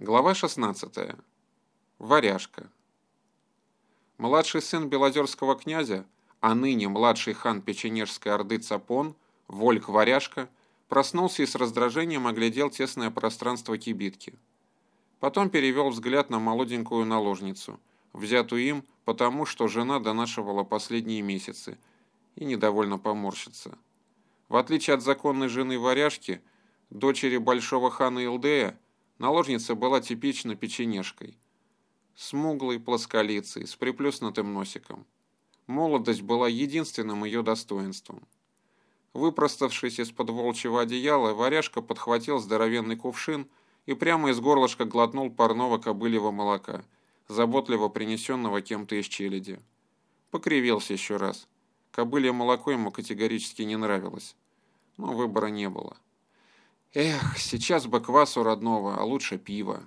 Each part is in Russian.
Глава 16. Варяжка. Младший сын Белозерского князя, а ныне младший хан Печенежской Орды Цапон, Вольк Варяжка, проснулся и с раздражением оглядел тесное пространство кибитки. Потом перевел взгляд на молоденькую наложницу, взятую им потому, что жена донашивала последние месяцы, и недовольно поморщится. В отличие от законной жены Варяжки, дочери большого хана Илдея, Наложница была типично печенежкой. Смуглой, плосколицей, с приплюснутым носиком. Молодость была единственным ее достоинством. Выпроставшись из-под волчьего одеяла, варяжка подхватил здоровенный кувшин и прямо из горлышка глотнул парного кобыльего молока, заботливо принесенного кем-то из челяди. Покривился еще раз. Кобылье молоко ему категорически не нравилось. Но выбора не было. Эх, сейчас бы квасу родного, а лучше пива.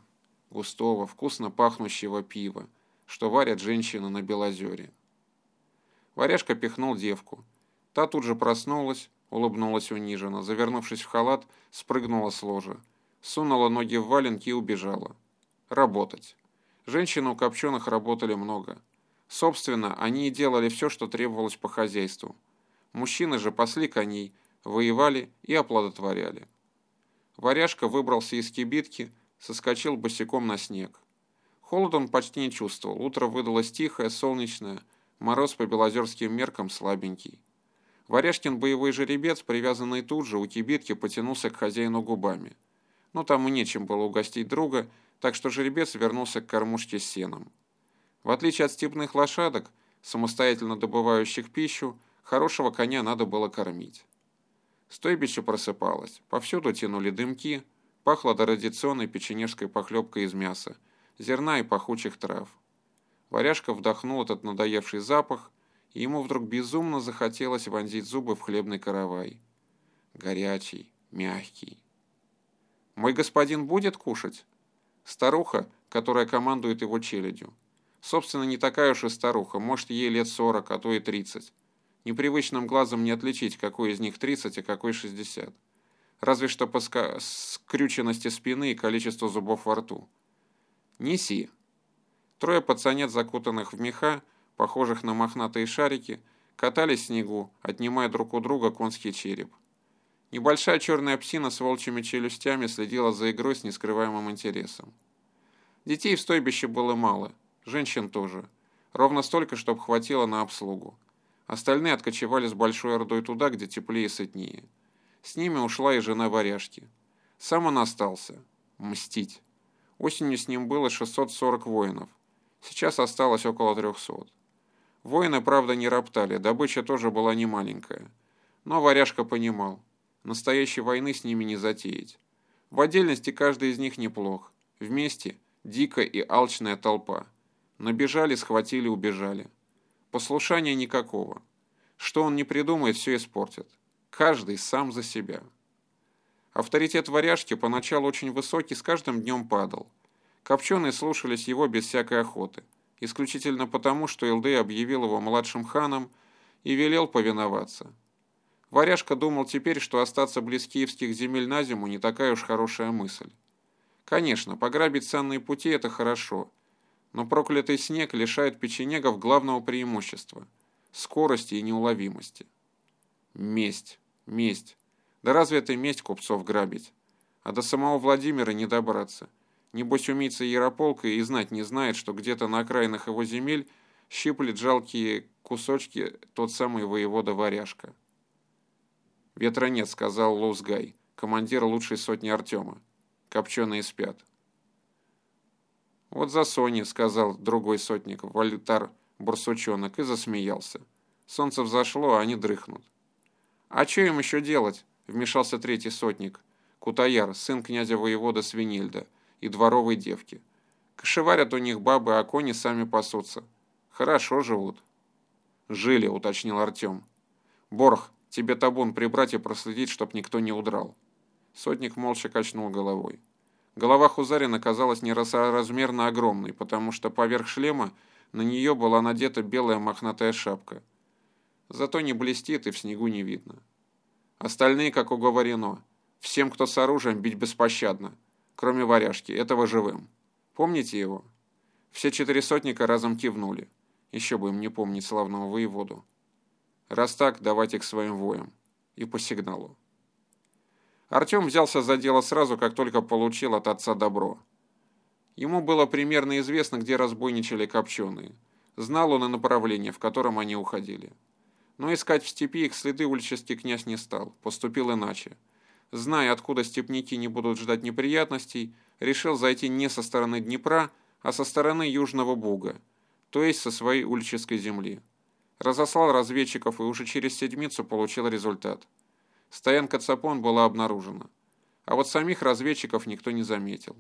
Густого, вкусно пахнущего пива, что варят женщины на Белозере. Варяжка пихнул девку. Та тут же проснулась, улыбнулась униженно, завернувшись в халат, спрыгнула с ложа. Сунула ноги в валенки и убежала. Работать. Женщины у Копченых работали много. Собственно, они и делали все, что требовалось по хозяйству. Мужчины же пасли коней, воевали и оплодотворяли. Варяжка выбрался из кибитки, соскочил босиком на снег. Холод он почти не чувствовал, утро выдалось тихое, солнечное, мороз по белозерским меркам слабенький. Варяжкин боевой жеребец, привязанный тут же у кибитки, потянулся к хозяину губами. Но там нечем было угостить друга, так что жеребец вернулся к кормушке с сеном. В отличие от степных лошадок, самостоятельно добывающих пищу, хорошего коня надо было кормить. Стойбище просыпалось, повсюду тянули дымки, пахло традиционной печенежской похлебкой из мяса, зерна и пахучих трав. Варяжка вдохнул этот надоевший запах, и ему вдруг безумно захотелось вонзить зубы в хлебный каравай. Горячий, мягкий. «Мой господин будет кушать?» Старуха, которая командует его челядью. Собственно, не такая уж и старуха, может, ей лет сорок, а то и тридцать. Непривычным глазом не отличить, какой из них 30, а какой 60. Разве что по скрюченности спины и количеству зубов во рту. Неси. Трое пацанет, закутанных в меха, похожих на мохнатые шарики, катались в снегу, отнимая друг у друга конский череп. Небольшая черная псина с волчьими челюстями следила за игрой с нескрываемым интересом. Детей в стойбище было мало, женщин тоже. Ровно столько, чтобы хватило на обслугу. Остальные откочевали с большой ордой туда, где теплее и сытнее. С ними ушла и жена варяжки. Сам он остался. Мстить. Осенью с ним было 640 воинов. Сейчас осталось около 300. Воины, правда, не роптали, добыча тоже была не маленькая. Но варяжка понимал, настоящей войны с ними не затеять. В отдельности каждый из них неплох. Вместе дикая и алчная толпа. Набежали, схватили, убежали. Послушания никакого. Что он не придумает, все испортит. Каждый сам за себя. Авторитет варяжки поначалу очень высокий, с каждым днем падал. Копченые слушались его без всякой охоты. Исключительно потому, что Илдей объявил его младшим ханом и велел повиноваться. Варяжка думал теперь, что остаться близ киевских земель на зиму не такая уж хорошая мысль. Конечно, пограбить ценные пути – это хорошо – но проклятый снег лишает печенегов главного преимущества – скорости и неуловимости. Месть, месть. Да разве это месть купцов грабить? А до самого Владимира не добраться. Небось умийца Ярополка и знать не знает, что где-то на окраинах его земель щиплет жалкие кусочки тот самый воевода-варяжка. «Ветра нет», — сказал Лоузгай, командир лучшей сотни Артема. «Копченые спят». «Вот за Соней», — сказал другой сотник, Валютар Бурсучонок, и засмеялся. Солнце взошло, а они дрыхнут. «А что им еще делать?» — вмешался третий сотник, Кутаяр, сын князя воевода Свинельда и дворовой девки. Кошеварят у них бабы, а кони сами пасутся. Хорошо живут. «Жили», — уточнил Артем. «Борх, тебе табун прибрать и проследить, чтоб никто не удрал». Сотник молча качнул головой. Голова Хузарина казалась неразмерно огромной, потому что поверх шлема на нее была надета белая мохнатая шапка. Зато не блестит и в снегу не видно. Остальные, как уговорено, всем, кто с оружием, бить беспощадно. кроме варяжки, этого живым. Помните его?» Все четыре сотника разом кивнули. Еще бы им не помнить славного воеводу. Раз так, давайте к своим воям. И по сигналу. Артем взялся за дело сразу, как только получил от отца добро. Ему было примерно известно, где разбойничали копченые. Знал он и направление, в котором они уходили. Но искать в степи их следы уличский князь не стал, поступил иначе. Зная, откуда степники не будут ждать неприятностей, решил зайти не со стороны Днепра, а со стороны Южного Буга, то есть со своей уличской земли. Разослал разведчиков и уже через седмицу получил результат. Стоянка Цапон была обнаружена. А вот самих разведчиков никто не заметил,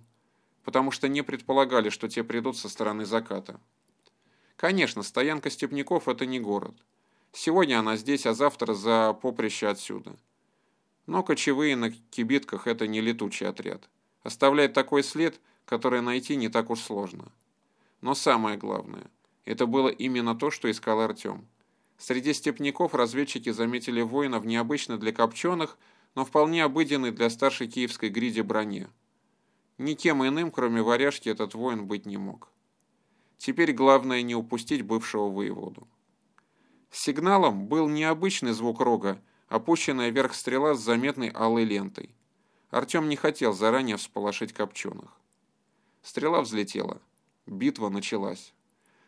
потому что не предполагали, что те придут со стороны заката. Конечно, стоянка степняков – это не город. Сегодня она здесь, а завтра за поприще отсюда. Но кочевые на кибитках – это не летучий отряд. Оставляет такой след, который найти не так уж сложно. Но самое главное – это было именно то, что искал Артем. Среди степняков разведчики заметили воина в необычной для копченых, но вполне обыденной для старшей киевской гриди броне. Никем иным, кроме варяжки, этот воин быть не мог. Теперь главное не упустить бывшего воеводу. Сигналом был необычный звук рога, опущенная вверх стрела с заметной алой лентой. Артем не хотел заранее всполошить копченых. Стрела взлетела. Битва началась.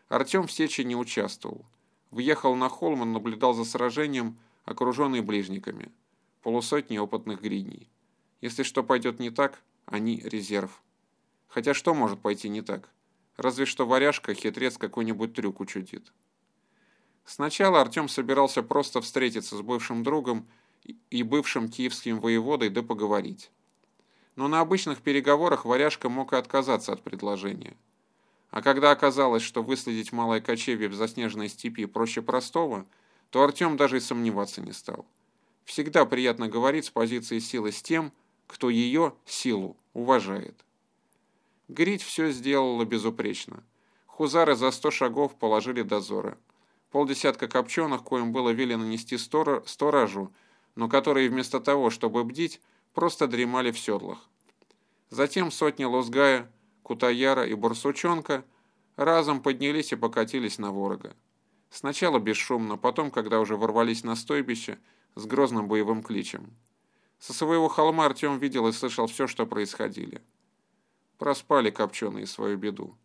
Артем в сече не участвовал. Въехал на холм и наблюдал за сражением, окруженный ближниками. Полусотни опытных гридней. Если что пойдет не так, они резерв. Хотя что может пойти не так? Разве что варяжка, хитрец какой-нибудь трюк учудит. Сначала Артем собирался просто встретиться с бывшим другом и бывшим киевским воеводой да поговорить. Но на обычных переговорах варяжка мог и отказаться от предложения. А когда оказалось, что выследить малое кочевье в заснеженной степи проще простого, то Артем даже и сомневаться не стал. Всегда приятно говорить с позиции силы с тем, кто ее, силу, уважает. Грить все сделала безупречно. Хузары за сто шагов положили дозоры. Полдесятка копченых, коим было велено нести сторожу, но которые вместо того, чтобы бдить, просто дремали в седлах. Затем сотни лозгая, кутаяра и барсучонка разом поднялись и покатились на ворога. Сначала бесшумно, потом, когда уже ворвались на стойбище, с грозным боевым кличем. Со своего холма Артем видел и слышал все, что происходило. Проспали копченые свою беду.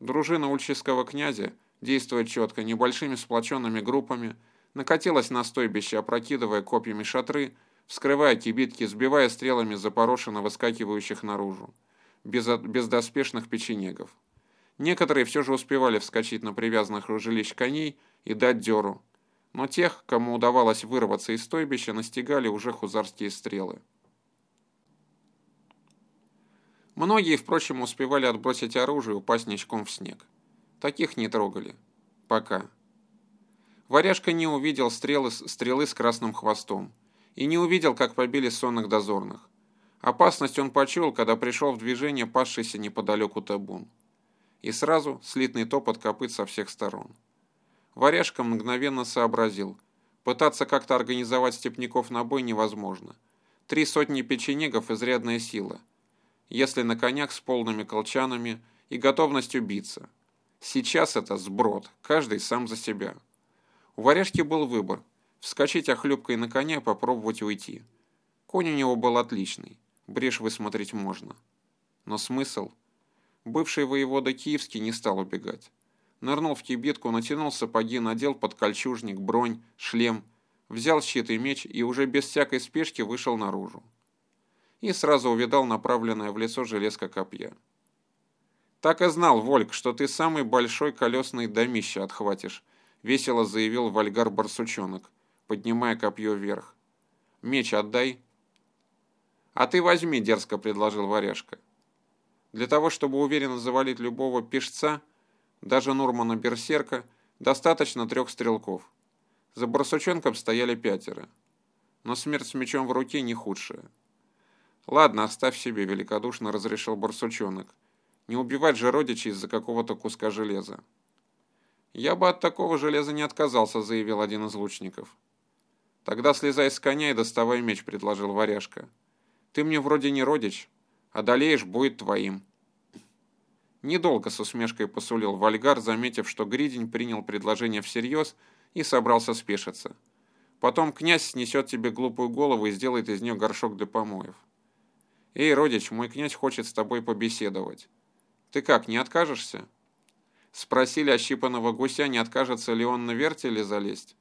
Дружина ульческого князя, действуя четко, небольшими сплоченными группами, накатилась на стойбище, опрокидывая копьями шатры, вскрывая кибитки, сбивая стрелами запорошенно выскакивающих наружу, без, бездоспешных печенегов. Некоторые все же успевали вскочить на привязанных у жилищ коней и дать дёру, но тех, кому удавалось вырваться из стойбища, настигали уже хузарские стрелы. Многие, впрочем, успевали отбросить оружие и упасть ничком в снег. Таких не трогали. Пока. Варяжка не увидел стрелы, стрелы с красным хвостом и не увидел, как побили сонных дозорных. Опасность он почуял, когда пришел в движение пасшийся неподалеку табун. И сразу слитный топот копыт со всех сторон. Варяжка мгновенно сообразил. Пытаться как-то организовать степняков на бой невозможно. Три сотни печенегов – изрядная сила. Если на конях с полными колчанами и готовностью биться. Сейчас это сброд, каждый сам за себя. У варяжки был выбор – вскочить охлюбкой на коня и попробовать уйти. Конь у него был отличный, брешь высмотреть можно. Но смысл? Бывший воевода Киевский не стал убегать. Нырнул в кибитку, натянул сапоги, надел под кольчужник, бронь, шлем, взял щит и меч и уже без всякой спешки вышел наружу. И сразу увидал направленное в лицо железка копья. «Так и знал, Вольк, что ты самый большой колесный домище отхватишь», — весело заявил Вальгар Барсучонок, поднимая копье вверх. «Меч отдай». «А ты возьми», — дерзко предложил варяжка. Для того, чтобы уверенно завалить любого пешца, даже Нурмана Берсерка, достаточно трех стрелков. За барсучонком стояли пятеро. Но смерть с мечом в руке не худшая. «Ладно, оставь себе», — великодушно разрешил барсучонок. «Не убивать же родичей из-за какого-то куска железа». «Я бы от такого железа не отказался», — заявил один из лучников. «Тогда слезай с коня и доставай меч», — предложил варяжка. «Ты мне вроде не родич, Одолеешь, будет твоим. Недолго с усмешкой посулил Вальгар, заметив, что Гридень принял предложение всерьез и собрался спешиться. Потом князь снесет тебе глупую голову и сделает из нее горшок для помоев. Эй, родич, мой князь хочет с тобой побеседовать. Ты как, не откажешься? Спросили ощипанного гуся, не откажется ли он на вертеле залезть?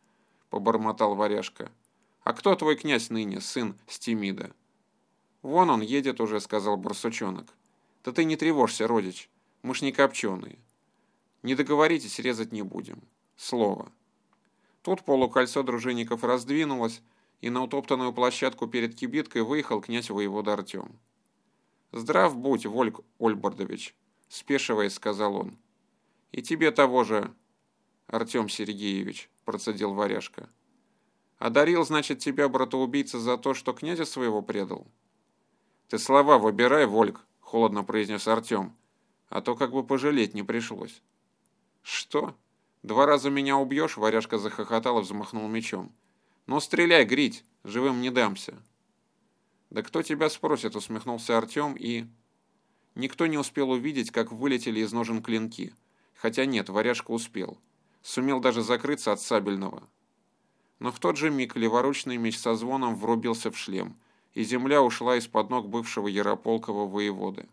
Побормотал варяжка. А кто твой князь ныне, сын Стимида? Вон он едет уже, сказал барсучонок. Да ты не тревожься, родич. Мы ж не копченые. Не договоритесь, резать не будем. Слово. Тут полукольцо дружинников раздвинулось, и на утоптанную площадку перед кибиткой выехал князь воевода Артем. «Здрав будь, Вольк Ольбордович», — спешиваясь, сказал он. «И тебе того же, Артем Сергеевич», — процедил варяжка. «Одарил, значит, тебя, братоубийца, за то, что князя своего предал?» «Ты слова выбирай, Вольк», — холодно произнес Артем, а то как бы пожалеть не пришлось. «Что? Два раза меня убьешь?» — варяжка захохотал и взмахнул мечом. «Ну, стреляй, грить, живым не дамся». «Да кто тебя спросит?» — усмехнулся Артем и... Никто не успел увидеть, как вылетели из ножен клинки. Хотя нет, варяжка успел. Сумел даже закрыться от сабельного. Но в тот же миг леворучный меч со звоном врубился в шлем, и земля ушла из-под ног бывшего Ярополкова воеводы.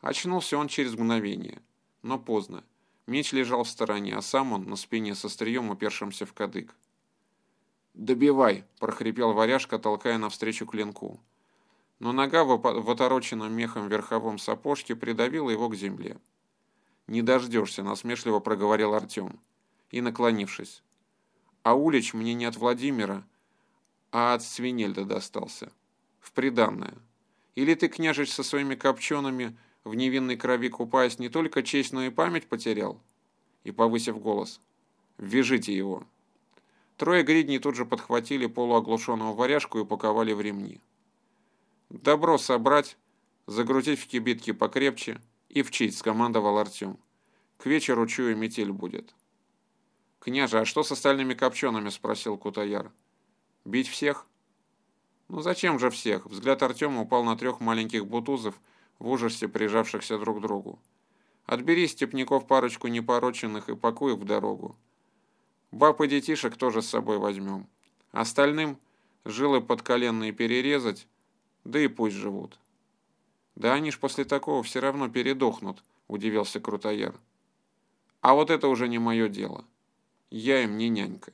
Очнулся он через мгновение, но поздно. Меч лежал в стороне, а сам он на спине со стрием, упершимся в кадык. «Добивай!» – прохрипел варяжка, толкая навстречу клинку. Но нога в отороченном мехом верховом сапожке придавила его к земле. «Не дождешься», – насмешливо проговорил Артем. И наклонившись. «А улич мне не от Владимира, а от Свинельда достался. В приданное. Или ты, княжич, со своими копчеными в невинной крови купаясь, не только честь, но и память потерял?» И, повысив голос, «Вяжите его!» Трое гридней тут же подхватили полуоглушенного варяжку и упаковали в ремни. «Добро собрать, загрузить в кибитки покрепче и вчить», — скомандовал Артем. «К вечеру, чую, метель будет». «Княже, а что с остальными копчеными?» — спросил Кутаяр. «Бить всех?» «Ну зачем же всех?» Взгляд Артема упал на трех маленьких бутузов, в ужасе прижавшихся друг к другу. «Отбери степняков парочку непороченных и пакуй в дорогу. Баб и детишек тоже с собой возьмем. Остальным жилы подколенные перерезать, да и пусть живут. Да они ж после такого все равно передохнут, удивился Крутояр. А вот это уже не мое дело. Я им не нянька.